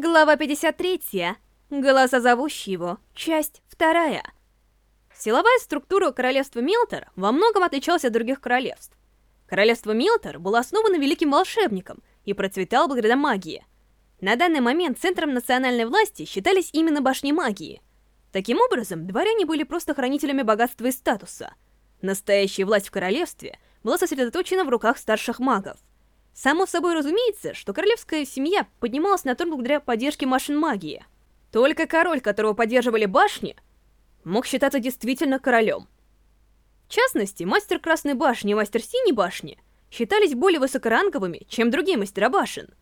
Глава 53. Голоса зовущего. Часть 2. Силовая структура королевства Милтер во многом отличалась от других королевств. Королевство Милтер было основано великим волшебником и процветало благодаря магии. На данный момент центром национальной власти считались именно башни магии. Таким образом, дворяне были просто хранителями богатства и статуса. Настоящая власть в королевстве была сосредоточена в руках старших магов. Само собой разумеется, что королевская семья поднималась на трон благодаря поддержке машин магии. Только король, которого поддерживали башни, мог считаться действительно королем. В частности, мастер Красной башни и мастер Синей башни считались более высокоранговыми, чем другие мастера башен.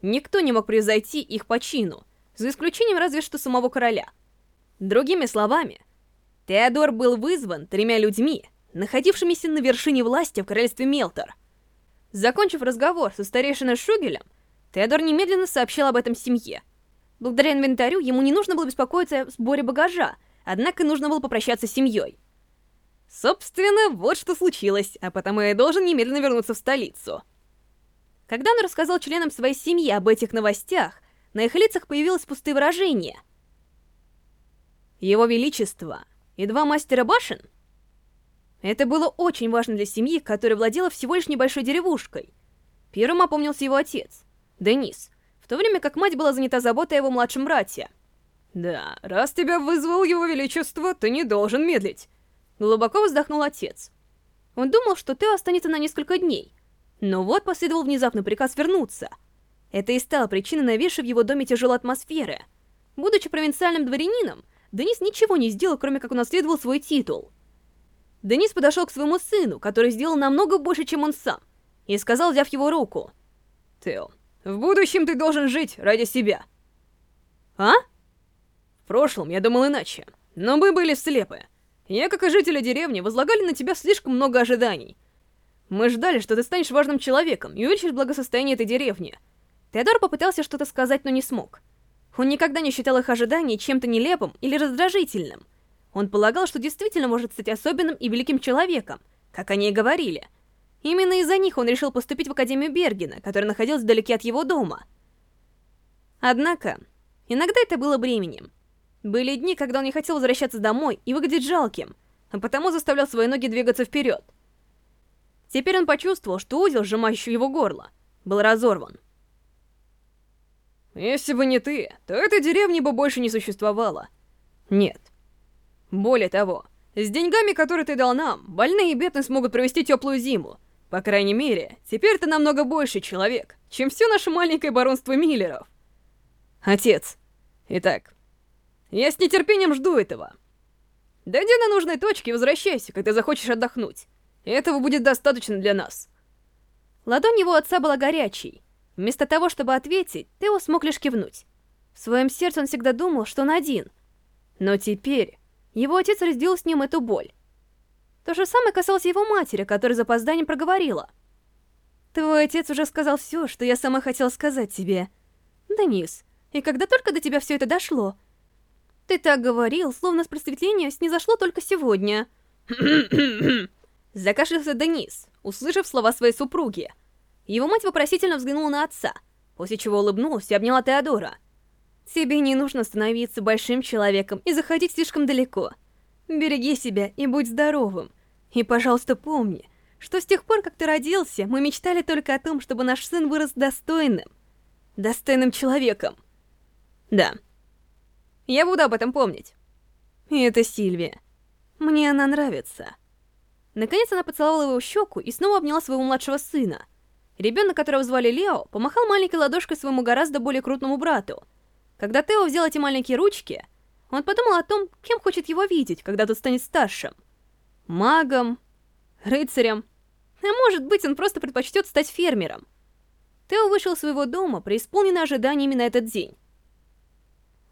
Никто не мог превзойти их по чину, за исключением разве что самого короля. Другими словами, Теодор был вызван тремя людьми, находившимися на вершине власти в королевстве Мелтор — Закончив разговор со старейшиной Шугелем, Теодор немедленно сообщил об этом семье. Благодаря инвентарю ему не нужно было беспокоиться о сборе багажа, однако нужно было попрощаться с семьей. Собственно, вот что случилось, а потому я должен немедленно вернуться в столицу. Когда он рассказал членам своей семьи об этих новостях, на их лицах появилось пустые выражения. Его Величество и два мастера башен — это было очень важно для семьи, которая владела всего лишь небольшой деревушкой. Первым опомнился его отец, Денис, в то время как мать была занята заботой о его младшем брате. «Да, раз тебя вызвал его величество, ты не должен медлить», — глубоко вздохнул отец. Он думал, что Тео останется на несколько дней, но вот последовал внезапный приказ вернуться. Это и стало причиной навешившей в его доме тяжелой атмосферы. Будучи провинциальным дворянином, Денис ничего не сделал, кроме как унаследовал свой титул — Денис подошел к своему сыну, который сделал намного больше, чем он сам, и сказал, взяв его руку. «Тео, в будущем ты должен жить ради себя». «А?» «В прошлом я думал иначе, но мы были слепы. Я, как и жители деревни, возлагали на тебя слишком много ожиданий. Мы ждали, что ты станешь важным человеком и увеличишь благосостояние этой деревни». Теодор попытался что-то сказать, но не смог. Он никогда не считал их ожиданий чем-то нелепым или раздражительным. Он полагал, что действительно может стать особенным и великим человеком, как они и говорили. Именно из-за них он решил поступить в Академию Бергена, которая находилась вдалеке от его дома. Однако, иногда это было бременем. Были дни, когда он не хотел возвращаться домой и выглядеть жалким, а потому заставлял свои ноги двигаться вперед. Теперь он почувствовал, что узел, сжимающий его горло, был разорван. «Если бы не ты, то этой деревни бы больше не существовало. Нет, более того, с деньгами, которые ты дал нам, больные и бедные смогут провести теплую зиму. По крайней мере, теперь ты намного больше человек, чем все наше маленькое баронство Миллеров. Отец. Итак, я с нетерпением жду этого. Дойди на нужной точке и возвращайся, когда захочешь отдохнуть. Этого будет достаточно для нас. Ладонь его отца была горячей. Вместо того, чтобы ответить, Тео смог лишь кивнуть. В своем сердце он всегда думал, что он один. Но теперь его отец разделил с ним эту боль. То же самое касалось его матери, которая за опозданием проговорила. «Твой отец уже сказал все, что я сама хотела сказать тебе. Денис, и когда только до тебя все это дошло? Ты так говорил, словно с просветления снизошло только сегодня». Закашлялся Денис, услышав слова своей супруги. Его мать вопросительно взглянула на отца, после чего улыбнулась и обняла Теодора. Тебе не нужно становиться большим человеком и заходить слишком далеко. Береги себя и будь здоровым. И, пожалуйста, помни, что с тех пор, как ты родился, мы мечтали только о том, чтобы наш сын вырос достойным. Достойным человеком. Да. Я буду об этом помнить. И это Сильвия. Мне она нравится. Наконец она поцеловала его в щеку и снова обняла своего младшего сына. Ребенок, которого звали Лео, помахал маленькой ладошкой своему гораздо более крупному брату — когда Тео взял эти маленькие ручки, он подумал о том, кем хочет его видеть, когда тот станет старшим. Магом, рыцарем, а может быть, он просто предпочтет стать фермером. Тео вышел из своего дома, преисполненный ожиданиями на этот день.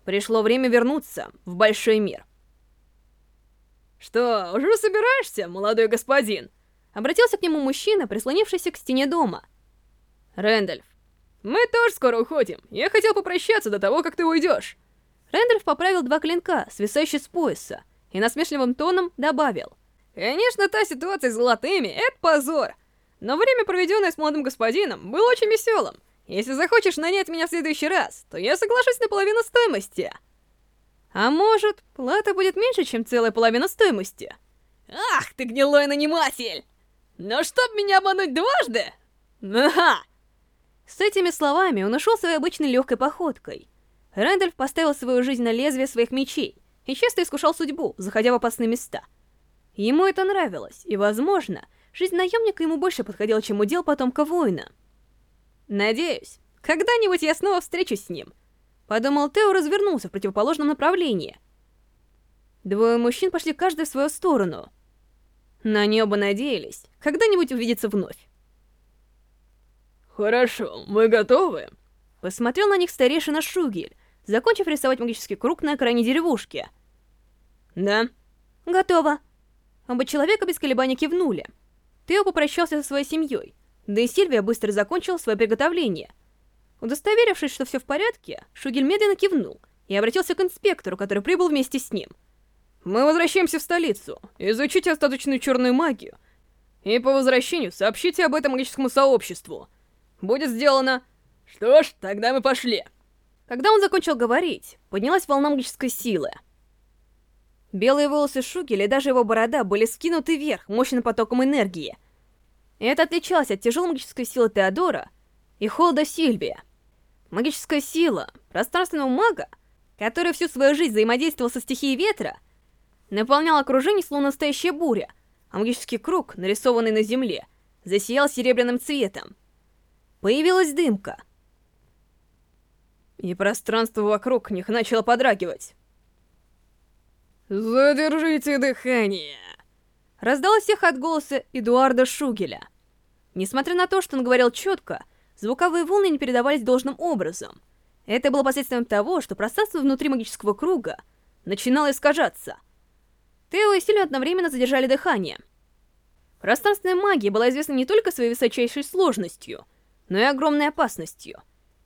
Пришло время вернуться в большой мир. «Что, уже собираешься, молодой господин?» Обратился к нему мужчина, прислонившийся к стене дома. «Рэндальф, «Мы тоже скоро уходим. Я хотел попрощаться до того, как ты уйдешь». Рэндальф поправил два клинка, свисающие с пояса, и насмешливым тоном добавил. «Конечно, та ситуация с золотыми — это позор. Но время, проведенное с молодым господином, было очень веселым. Если захочешь нанять меня в следующий раз, то я соглашусь на половину стоимости. А может, плата будет меньше, чем целая половина стоимости? Ах, ты гнилой наниматель! Но чтоб меня обмануть дважды? Ага! С этими словами он ушел своей обычной легкой походкой. Рэндальф поставил свою жизнь на лезвие своих мечей и часто искушал судьбу, заходя в опасные места. Ему это нравилось, и, возможно, жизнь наемника ему больше подходила, чем удел потомка воина. Надеюсь, когда-нибудь я снова встречусь с ним. Подумал Тео, развернулся в противоположном направлении. Двое мужчин пошли каждый в свою сторону. На оба надеялись когда-нибудь увидеться вновь. «Хорошо, мы готовы?» Посмотрел на них старейшина Шугель, закончив рисовать магический круг на окраине деревушки. «Да». «Готово». Оба человека без колебаний кивнули. Тео попрощался со своей семьей, да и Сильвия быстро закончила свое приготовление. Удостоверившись, что все в порядке, Шугель медленно кивнул и обратился к инспектору, который прибыл вместе с ним. «Мы возвращаемся в столицу. Изучите остаточную черную магию. И по возвращению сообщите об этом магическому сообществу. Будет сделано. Что ж, тогда мы пошли». Когда он закончил говорить, поднялась волна магической силы. Белые волосы Шугеля и даже его борода были скинуты вверх мощным потоком энергии — это отличалось от тяжелой магической силы Теодора и холода Сильвия. Магическая сила пространственного мага, который всю свою жизнь взаимодействовал со стихией ветра, наполняла окружение словно настоящая буря, а магический круг, нарисованный на земле, засиял серебряным цветом. Появилась дымка. И пространство вокруг них начало подрагивать. «Задержите дыхание!» Раздалось всех от голоса Эдуарда Шугеля. Несмотря на то, что он говорил четко, звуковые волны не передавались должным образом. Это было последствием того, что пространство внутри магического круга начинало искажаться. Тео и Сильвия одновременно задержали дыхание. Пространственная магия была известна не только своей высочайшей сложностью, но и огромной опасностью.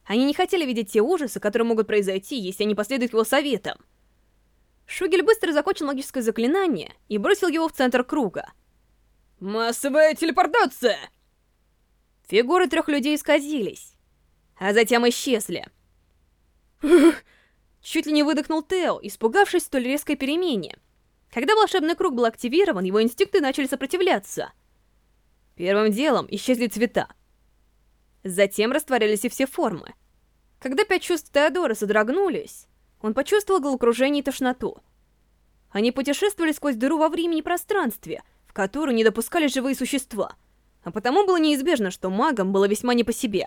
Они не хотели видеть те ужасы, которые могут произойти, если они последуют его советам. Шугель быстро закончил магическое заклинание и бросил его в центр круга. «Массовая телепортация!» Фигуры трех людей исказились, а затем исчезли. Чуть ли не выдохнул Тео, испугавшись столь резкой перемене. Когда волшебный круг был активирован, его инстинкты начали сопротивляться. Первым делом исчезли цвета. Затем растворились и все формы. Когда пять чувств Теодора содрогнулись, он почувствовал головокружение и тошноту. Они путешествовали сквозь дыру во времени и пространстве, в которую не допускали живые существа, а потому было неизбежно, что магам было весьма не по себе.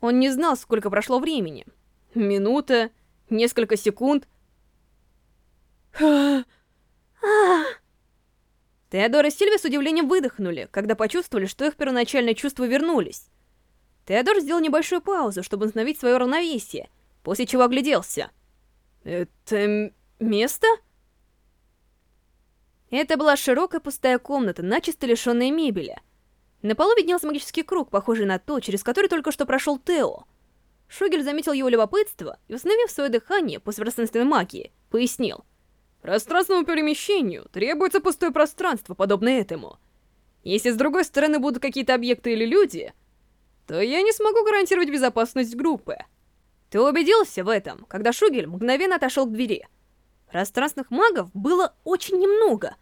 Он не знал, сколько прошло времени. Минута, несколько секунд. Теодор и Сильви с удивлением выдохнули, когда почувствовали, что их первоначальные чувства вернулись. Теодор сделал небольшую паузу, чтобы установить свое равновесие, после чего огляделся. «Это место?» Это была широкая пустая комната, начисто лишенная мебели. На полу виднелся магический круг, похожий на то, через который только что прошел Тео. Шугель заметил его любопытство и, установив свое дыхание после пространственной магии, пояснил. Пространственному перемещению требуется пустое пространство, подобное этому. Если с другой стороны будут какие-то объекты или люди, то я не смогу гарантировать безопасность группы. Ты убедился в этом, когда Шугель мгновенно отошел к двери. Пространственных магов было очень немного.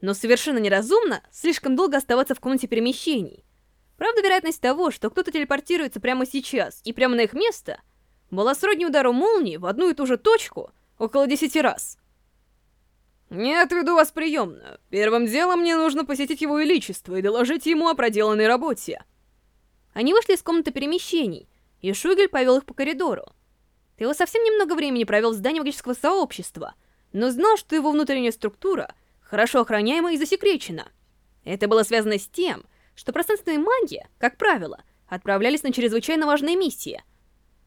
Но совершенно неразумно слишком долго оставаться в комнате перемещений. Правда, вероятность того, что кто-то телепортируется прямо сейчас и прямо на их место, была сродни удару молнии в одну и ту же точку около десяти раз. «Не отведу вас приемную. Первым делом мне нужно посетить его величество и доложить ему о проделанной работе». Они вышли из комнаты перемещений, и Шугель повел их по коридору. Тео совсем немного времени провел в здании магического сообщества, но знал, что его внутренняя структура хорошо охраняема и засекречена. Это было связано с тем, что пространственные маги, как правило, отправлялись на чрезвычайно важные миссии.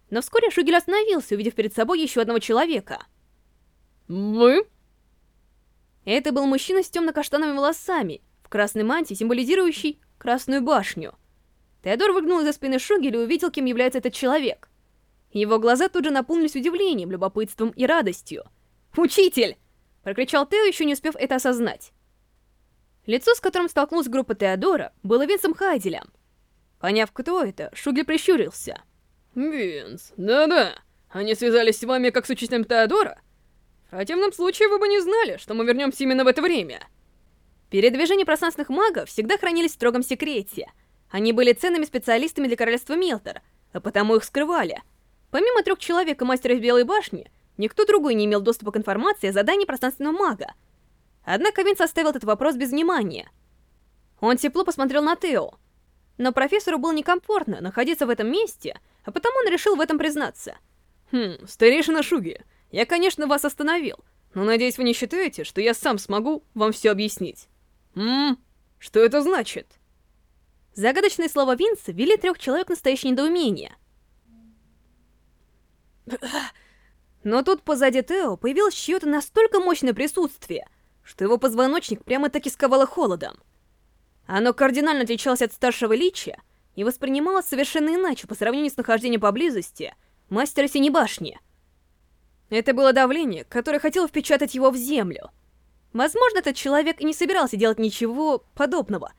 Но вскоре Шугель остановился, увидев перед собой еще одного человека. «Вы?» Это был мужчина с темно-каштановыми волосами, в красной мантии, символизирующей Красную башню. Теодор выгнул из-за спины Шугеля и увидел, кем является этот человек. Его глаза тут же наполнились удивлением, любопытством и радостью. «Учитель!» — прокричал Тео, еще не успев это осознать. Лицо, с которым столкнулась группа Теодора, было Винсом Хайделем. Поняв, кто это, Шугель прищурился. «Винс, да-да, они связались с вами как с учителем Теодора? В противном случае вы бы не знали, что мы вернемся именно в это время». Передвижения пространственных магов всегда хранились в строгом секрете. Они были ценными специалистами для королевства Милтер, а потому их скрывали. Помимо трех человек и мастера из Белой башни, никто другой не имел доступа к информации о задании пространственного мага. Однако Винс оставил этот вопрос без внимания. Он тепло посмотрел на Тео. Но профессору было некомфортно находиться в этом месте, а потому он решил в этом признаться. «Хм, старейшина Шуги, я, конечно, вас остановил, но надеюсь, вы не считаете, что я сам смогу вам все объяснить?» «Ммм, что это значит?» Загадочные слова Винса вели трех человек в настоящее недоумение. Но тут позади Тео появилось чье-то настолько мощное присутствие, что его позвоночник прямо-таки сковало холодом. Оно кардинально отличалось от старшего личия и воспринималось совершенно иначе по сравнению с нахождением поблизости мастера Синей Башни. Это было давление, которое хотело впечатать его в землю. Возможно, этот человек и не собирался делать ничего подобного,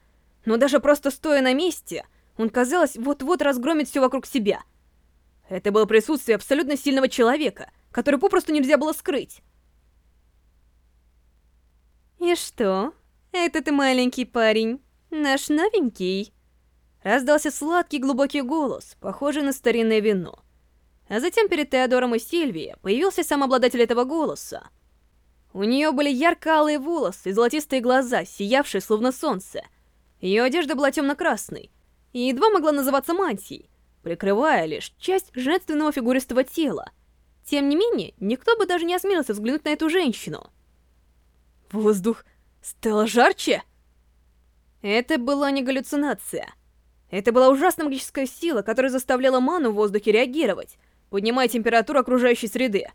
но даже просто стоя на месте, он, казалось, вот-вот разгромит все вокруг себя. Это было присутствие абсолютно сильного человека, который попросту нельзя было скрыть. «И что? Это ты маленький парень?» «Наш новенький!» Раздался сладкий глубокий голос, похожий на старинное вино. А затем перед Теодором и Сильвией появился сам обладатель этого голоса. У нее были ярко-алые волосы и золотистые глаза, сиявшие словно солнце. Ее одежда была темно-красной и едва могла называться мантией, прикрывая лишь часть женственного фигуристого тела. Тем не менее, никто бы даже не осмелился взглянуть на эту женщину. «Воздух стало жарче?» Это была не галлюцинация. Это была ужасная магическая сила, которая заставляла ману в воздухе реагировать, поднимая температуру окружающей среды.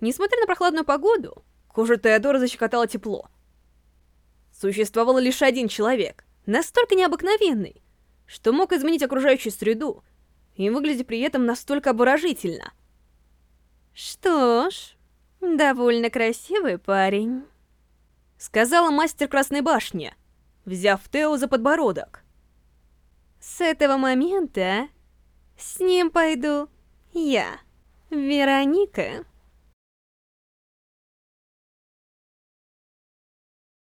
Несмотря на прохладную погоду, кожа Теодора защекотала тепло. Существовал лишь один человек, настолько необыкновенный, что мог изменить окружающую среду и выглядеть при этом настолько обворожительно. «Что ж, довольно красивый парень», — сказала мастер Красной Башни — взяв Тео за подбородок. «С этого момента с ним пойду я, Вероника».